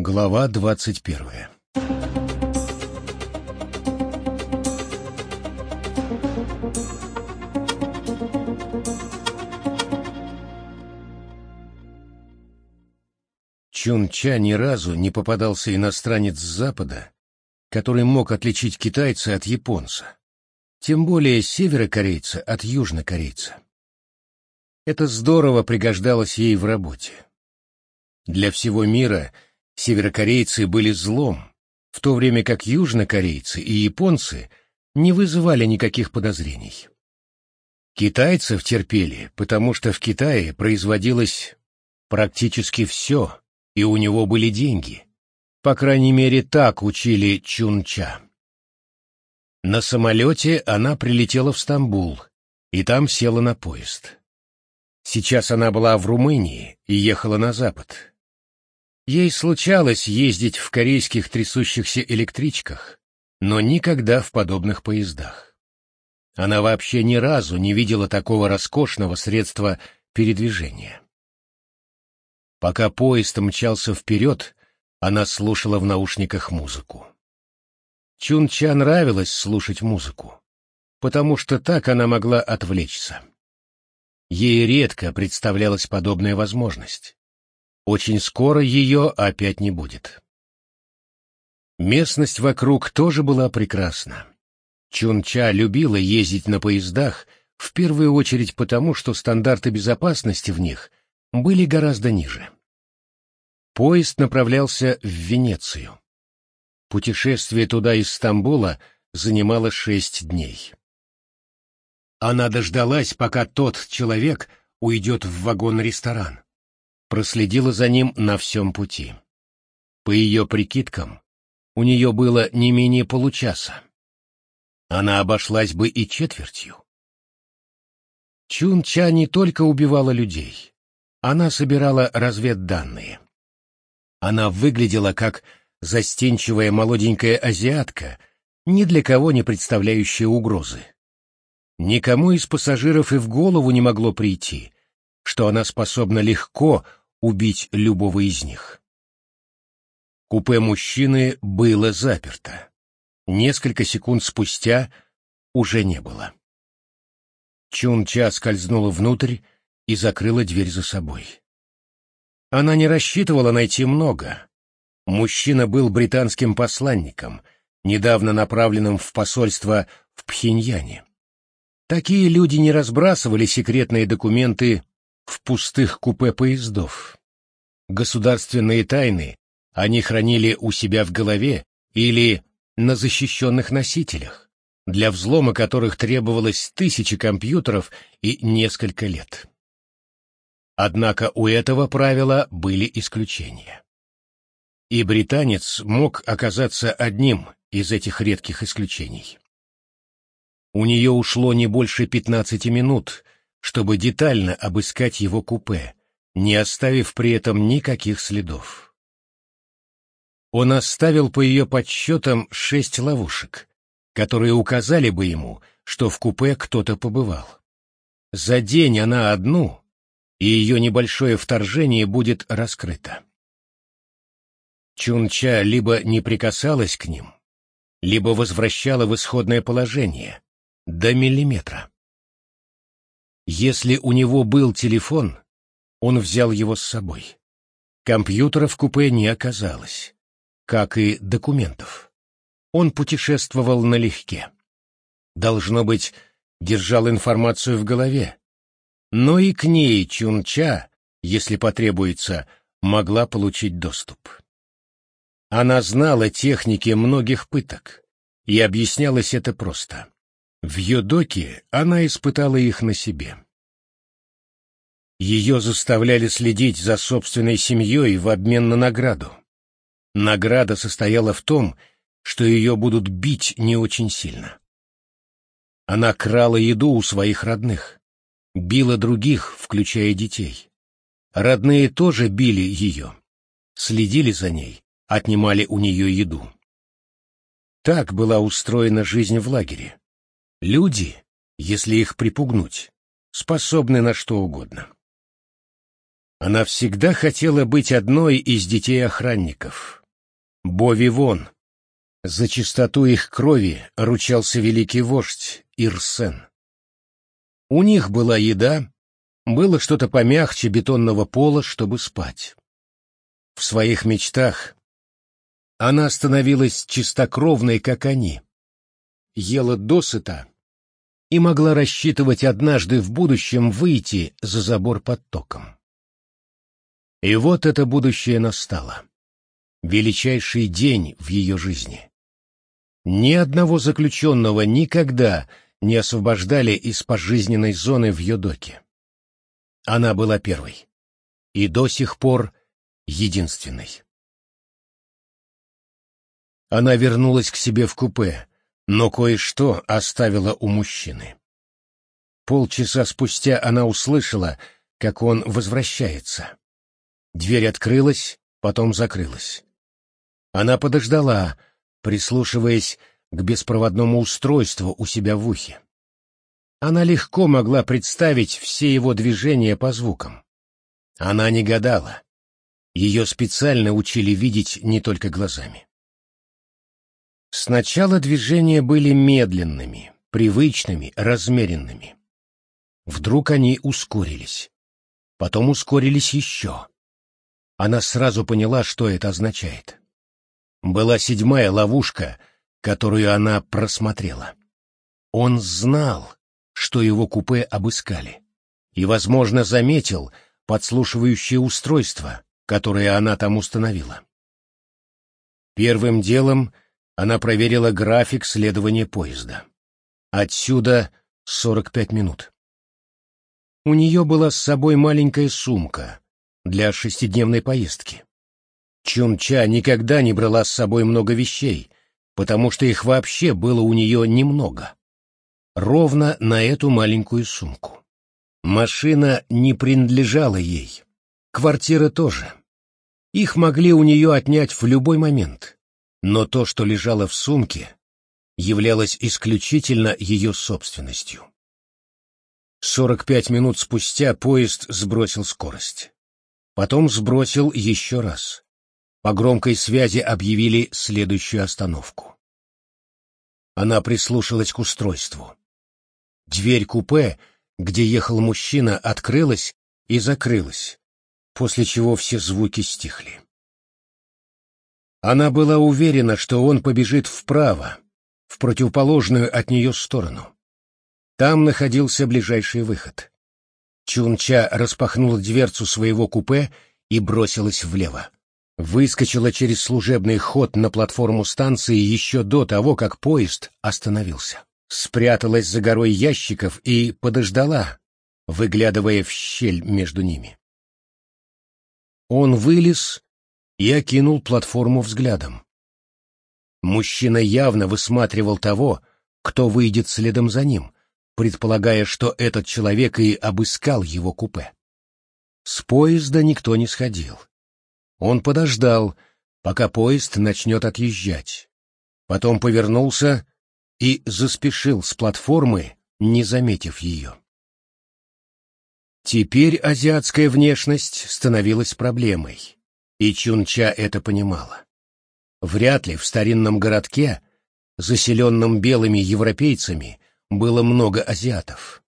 Глава двадцать первая Чун-Ча ни разу не попадался иностранец с Запада, который мог отличить китайца от японца, тем более северокорейца от южнокорейца. Это здорово пригождалось ей в работе. Для всего мира северокорейцы были злом, в то время как южнокорейцы и японцы не вызывали никаких подозрений. Китайцев терпели, потому что в Китае производилось практически все, и у него были деньги. По крайней мере, так учили Чунча. На самолете она прилетела в Стамбул, и там села на поезд. Сейчас она была в Румынии и ехала на запад. Ей случалось ездить в корейских трясущихся электричках, но никогда в подобных поездах. Она вообще ни разу не видела такого роскошного средства передвижения. Пока поезд мчался вперед, она слушала в наушниках музыку. Чун-Ча нравилось слушать музыку, потому что так она могла отвлечься. Ей редко представлялась подобная возможность. Очень скоро ее опять не будет. Местность вокруг тоже была прекрасна. Чунча любила ездить на поездах, в первую очередь потому, что стандарты безопасности в них были гораздо ниже. Поезд направлялся в Венецию. Путешествие туда из Стамбула занимало шесть дней. Она дождалась, пока тот человек уйдет в вагон-ресторан. Проследила за ним на всем пути. По ее прикидкам, у нее было не менее получаса. Она обошлась бы и четвертью. Чун-Ча не только убивала людей, она собирала разведданные. Она выглядела как застенчивая молоденькая азиатка, ни для кого не представляющая угрозы. Никому из пассажиров и в голову не могло прийти, что она способна легко убить любого из них. Купе мужчины было заперто. Несколько секунд спустя уже не было. Чун-Ча скользнула внутрь и закрыла дверь за собой. Она не рассчитывала найти много. Мужчина был британским посланником, недавно направленным в посольство в Пхеньяне. Такие люди не разбрасывали секретные документы в пустых купе поездов. Государственные тайны они хранили у себя в голове или на защищенных носителях, для взлома которых требовалось тысячи компьютеров и несколько лет. Однако у этого правила были исключения. И британец мог оказаться одним из этих редких исключений. У нее ушло не больше пятнадцати минут, чтобы детально обыскать его купе, не оставив при этом никаких следов. Он оставил по ее подсчетам шесть ловушек, которые указали бы ему, что в купе кто-то побывал. За день она одну, и ее небольшое вторжение будет раскрыто. Чунча либо не прикасалась к ним, либо возвращала в исходное положение, до миллиметра. Если у него был телефон, он взял его с собой. Компьютера в купе не оказалось, как и документов. Он путешествовал налегке. Должно быть, держал информацию в голове. Но и к ней Чунча, если потребуется, могла получить доступ. Она знала техники многих пыток, и объяснялось это просто. В Йодоке она испытала их на себе. Ее заставляли следить за собственной семьей в обмен на награду. Награда состояла в том, что ее будут бить не очень сильно. Она крала еду у своих родных, била других, включая детей. Родные тоже били ее, следили за ней, отнимали у нее еду. Так была устроена жизнь в лагере. Люди, если их припугнуть, способны на что угодно. Она всегда хотела быть одной из детей охранников. Бови вон. За чистоту их крови ручался великий вождь Ирсен. У них была еда, было что-то помягче бетонного пола, чтобы спать. В своих мечтах она становилась чистокровной, как они. Ела досыта и могла рассчитывать однажды в будущем выйти за забор под током. И вот это будущее настало. Величайший день в ее жизни. Ни одного заключенного никогда не освобождали из пожизненной зоны в Йодоке. Она была первой. И до сих пор единственной. Она вернулась к себе в купе, но кое-что оставила у мужчины. Полчаса спустя она услышала, как он возвращается. Дверь открылась, потом закрылась. Она подождала, прислушиваясь к беспроводному устройству у себя в ухе. Она легко могла представить все его движения по звукам. Она не гадала. Ее специально учили видеть не только глазами. Сначала движения были медленными, привычными, размеренными. Вдруг они ускорились. Потом ускорились еще. Она сразу поняла, что это означает. Была седьмая ловушка, которую она просмотрела. Он знал, что его купе обыскали, и, возможно, заметил подслушивающее устройство, которое она там установила. Первым делом она проверила график следования поезда. Отсюда 45 минут. У нее была с собой маленькая сумка, для шестидневной поездки. Чунча никогда не брала с собой много вещей, потому что их вообще было у нее немного. Ровно на эту маленькую сумку. Машина не принадлежала ей. Квартира тоже. Их могли у нее отнять в любой момент. Но то, что лежало в сумке, являлось исключительно ее собственностью. Сорок пять минут спустя поезд сбросил скорость. Потом сбросил еще раз. По громкой связи объявили следующую остановку. Она прислушалась к устройству. Дверь купе, где ехал мужчина, открылась и закрылась, после чего все звуки стихли. Она была уверена, что он побежит вправо, в противоположную от нее сторону. Там находился ближайший выход. Чунча распахнула дверцу своего купе и бросилась влево. Выскочила через служебный ход на платформу станции еще до того, как поезд остановился. Спряталась за горой ящиков и подождала, выглядывая в щель между ними. Он вылез и окинул платформу взглядом. Мужчина явно высматривал того, кто выйдет следом за ним, предполагая, что этот человек и обыскал его купе. С поезда никто не сходил. Он подождал, пока поезд начнет отъезжать. Потом повернулся и заспешил с платформы, не заметив ее. Теперь азиатская внешность становилась проблемой, и Чунча это понимала. Вряд ли в старинном городке, заселенном белыми европейцами, было много азиатов.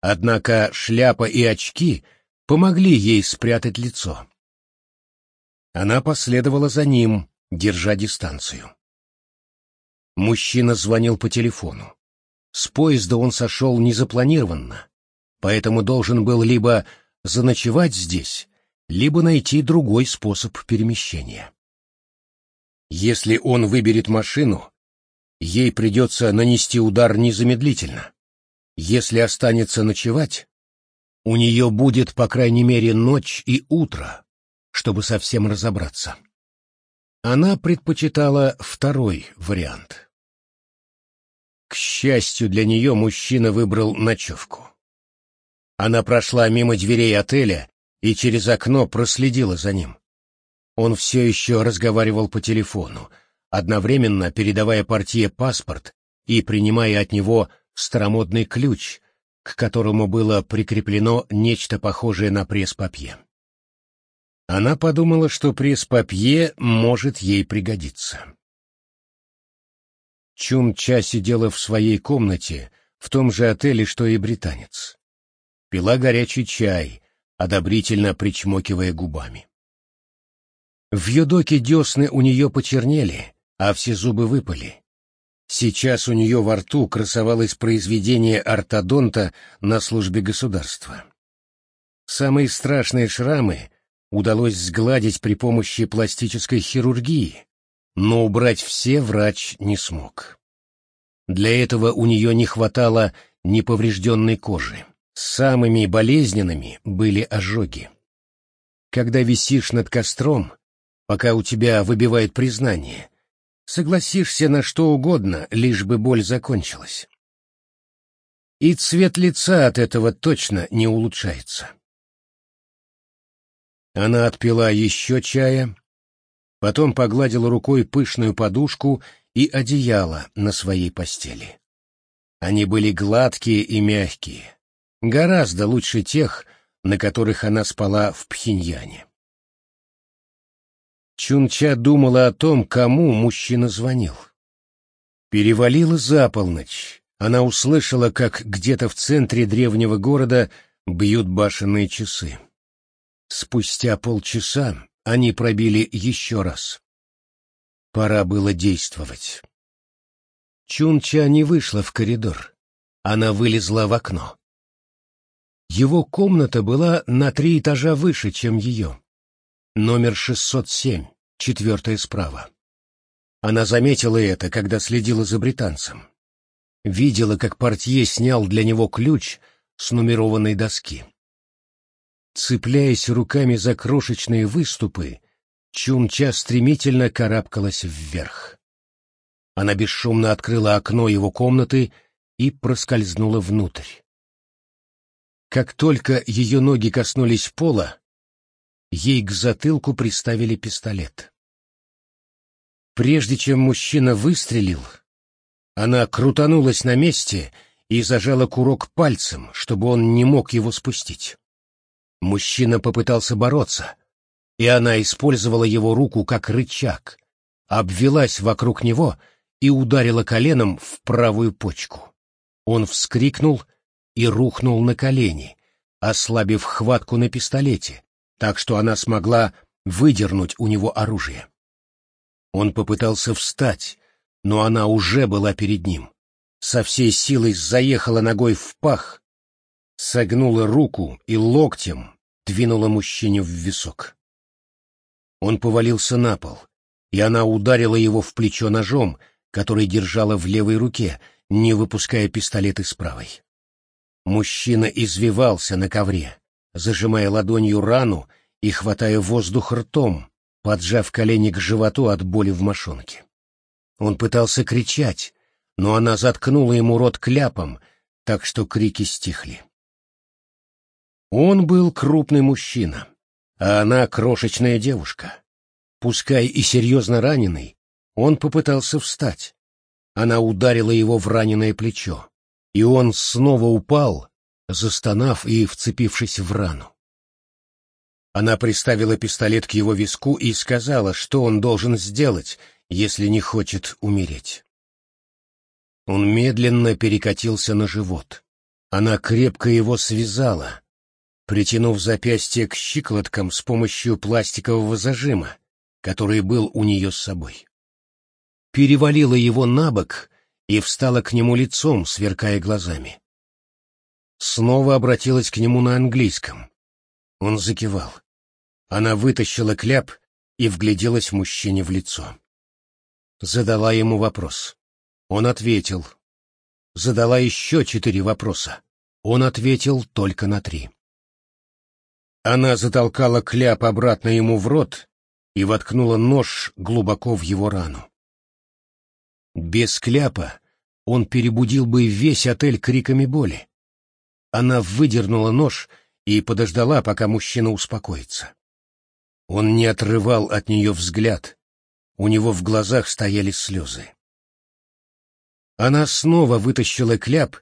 Однако шляпа и очки помогли ей спрятать лицо. Она последовала за ним, держа дистанцию. Мужчина звонил по телефону. С поезда он сошел незапланированно, поэтому должен был либо заночевать здесь, либо найти другой способ перемещения. Если он выберет машину, ей придется нанести удар незамедлительно. Если останется ночевать, у нее будет, по крайней мере, ночь и утро, чтобы совсем разобраться. Она предпочитала второй вариант. К счастью для нее, мужчина выбрал ночевку. Она прошла мимо дверей отеля и через окно проследила за ним. Он все еще разговаривал по телефону, одновременно передавая портье паспорт и принимая от него старомодный ключ, к которому было прикреплено нечто похожее на пресс-папье. Она подумала, что пресс-папье может ей пригодиться. Чун-Ча сидела в своей комнате, в том же отеле, что и британец. Пила горячий чай, одобрительно причмокивая губами. В юдоке десны у нее почернели, а все зубы выпали. Сейчас у нее во рту красовалось произведение ортодонта на службе государства. Самые страшные шрамы удалось сгладить при помощи пластической хирургии, но убрать все врач не смог. Для этого у нее не хватало неповрежденной кожи. Самыми болезненными были ожоги. Когда висишь над костром, пока у тебя выбивает признание, согласишься на что угодно, лишь бы боль закончилась. И цвет лица от этого точно не улучшается. Она отпила еще чая, потом погладила рукой пышную подушку и одеяло на своей постели. Они были гладкие и мягкие, гораздо лучше тех, на которых она спала в Пхеньяне. Чунча думала о том, кому мужчина звонил. Перевалила за полночь. Она услышала, как где-то в центре древнего города бьют башенные часы. Спустя полчаса они пробили еще раз. Пора было действовать. Чунча не вышла в коридор. Она вылезла в окно. Его комната была на три этажа выше, чем ее. Номер 607, четвертая справа. Она заметила это, когда следила за британцем. Видела, как портье снял для него ключ с нумерованной доски. Цепляясь руками за крошечные выступы, Чунча стремительно карабкалась вверх. Она бесшумно открыла окно его комнаты и проскользнула внутрь. Как только ее ноги коснулись пола, ей к затылку приставили пистолет. Прежде чем мужчина выстрелил, она крутанулась на месте и зажала курок пальцем, чтобы он не мог его спустить. Мужчина попытался бороться, и она использовала его руку как рычаг, обвелась вокруг него и ударила коленом в правую почку. Он вскрикнул и рухнул на колени, ослабив хватку на пистолете, так что она смогла выдернуть у него оружие. Он попытался встать, но она уже была перед ним. Со всей силой заехала ногой в пах, согнула руку и локтем двинула мужчине в висок. Он повалился на пол, и она ударила его в плечо ножом, который держала в левой руке, не выпуская пистолет из правой. Мужчина извивался на ковре, зажимая ладонью рану и хватая воздух ртом, поджав колени к животу от боли в мошонке. Он пытался кричать, но она заткнула ему рот кляпом, так что крики стихли. Он был крупный мужчина, а она крошечная девушка. Пускай и серьезно раненый, он попытался встать. Она ударила его в раненое плечо, и он снова упал, застонав и вцепившись в рану. Она приставила пистолет к его виску и сказала, что он должен сделать, если не хочет умереть. Он медленно перекатился на живот. Она крепко его связала, притянув запястье к щиколоткам с помощью пластикового зажима, который был у нее с собой. Перевалила его на бок и встала к нему лицом, сверкая глазами. Снова обратилась к нему на английском. Он закивал. Она вытащила кляп и вгляделась мужчине в лицо. Задала ему вопрос. Он ответил. Задала еще четыре вопроса. Он ответил только на три. Она затолкала кляп обратно ему в рот и воткнула нож глубоко в его рану. Без кляпа он перебудил бы весь отель криками боли. Она выдернула нож и подождала, пока мужчина успокоится. Он не отрывал от нее взгляд, у него в глазах стояли слезы. Она снова вытащила кляп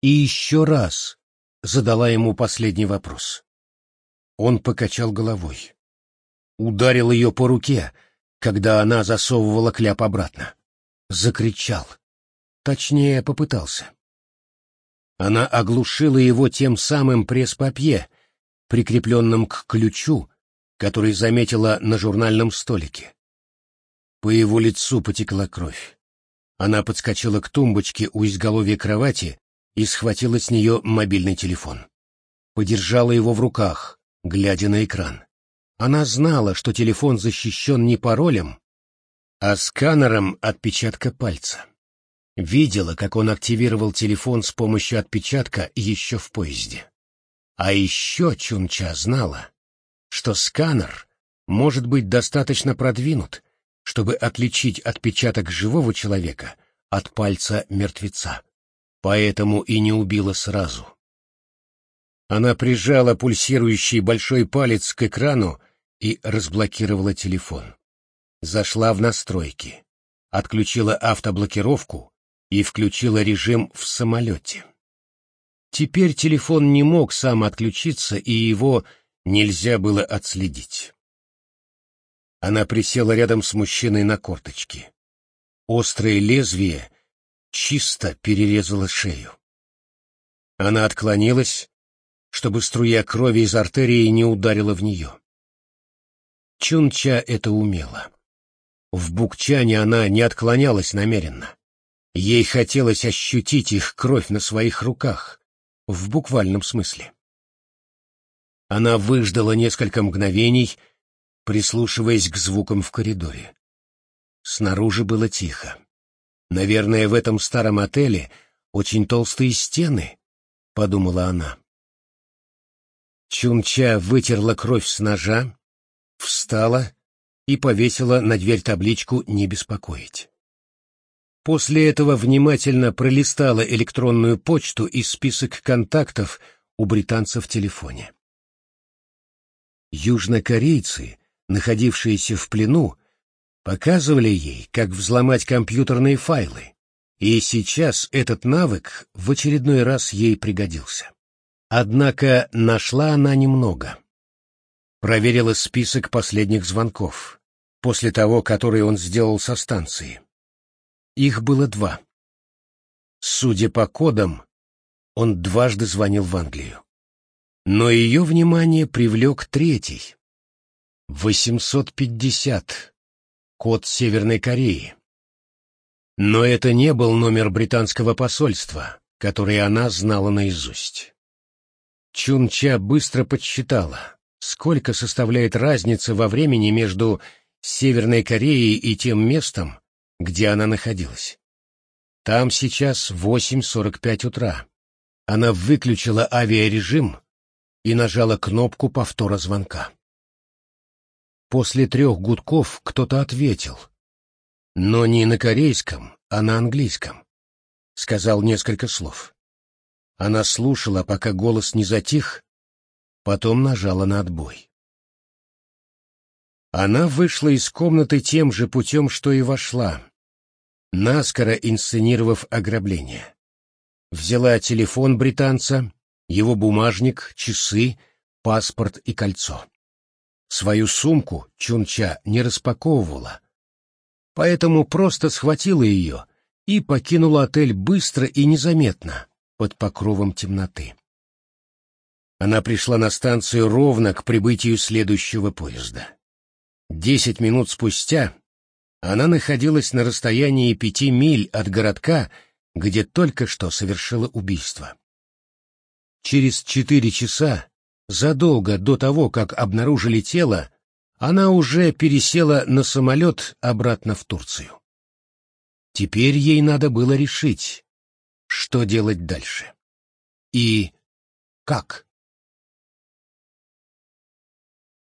и еще раз задала ему последний вопрос. Он покачал головой. ударил ее по руке, когда она засовывала кляп обратно. Закричал. Точнее, попытался. Она оглушила его тем самым пресс-папье, прикрепленным к ключу, который заметила на журнальном столике. По его лицу потекла кровь. Она подскочила к тумбочке у изголовья кровати и схватила с нее мобильный телефон. Подержала его в руках, глядя на экран. Она знала, что телефон защищен не паролем, а сканером отпечатка пальца. Видела, как он активировал телефон с помощью отпечатка еще в поезде. А еще Чунча знала, что сканер может быть достаточно продвинут, чтобы отличить отпечаток живого человека от пальца мертвеца. Поэтому и не убила сразу. Она прижала пульсирующий большой палец к экрану и разблокировала телефон. Зашла в настройки, отключила автоблокировку и включила режим в самолете. Теперь телефон не мог сам отключиться, и его нельзя было отследить. Она присела рядом с мужчиной на корточки. Острое лезвие чисто перерезало шею. Она отклонилась, чтобы струя крови из артерии не ударила в нее. Чунча это умела. В букчане она не отклонялась намеренно. Ей хотелось ощутить их кровь на своих руках, в буквальном смысле. Она выждала несколько мгновений, прислушиваясь к звукам в коридоре. Снаружи было тихо. Наверное, в этом старом отеле очень толстые стены, — подумала она. Чунча вытерла кровь с ножа, встала и повесила на дверь табличку «Не беспокоить». После этого внимательно пролистала электронную почту и список контактов у британца в телефоне. Южнокорейцы, находившиеся в плену, показывали ей, как взломать компьютерные файлы, и сейчас этот навык в очередной раз ей пригодился. Однако нашла она немного. Проверила список последних звонков, после того, который он сделал со станции. Их было два. Судя по кодам, он дважды звонил в Англию. Но ее внимание привлек третий. 850. Код Северной Кореи. Но это не был номер британского посольства, который она знала наизусть. Чунча быстро подсчитала, сколько составляет разница во времени между Северной Кореей и тем местом, где она находилась. Там сейчас 8.45 утра. Она выключила авиарежим и нажала кнопку повтора звонка. После трех гудков кто-то ответил. Но не на корейском, а на английском. Сказал несколько слов. Она слушала, пока голос не затих, потом нажала на отбой. Она вышла из комнаты тем же путем, что и вошла, наскоро инсценировав ограбление. Взяла телефон британца, его бумажник, часы, паспорт и кольцо. Свою сумку Чунча не распаковывала, поэтому просто схватила ее и покинула отель быстро и незаметно, под покровом темноты. Она пришла на станцию ровно к прибытию следующего поезда. Десять минут спустя она находилась на расстоянии пяти миль от городка, где только что совершила убийство. Через четыре часа, задолго до того, как обнаружили тело, она уже пересела на самолет обратно в Турцию. Теперь ей надо было решить, что делать дальше. И как?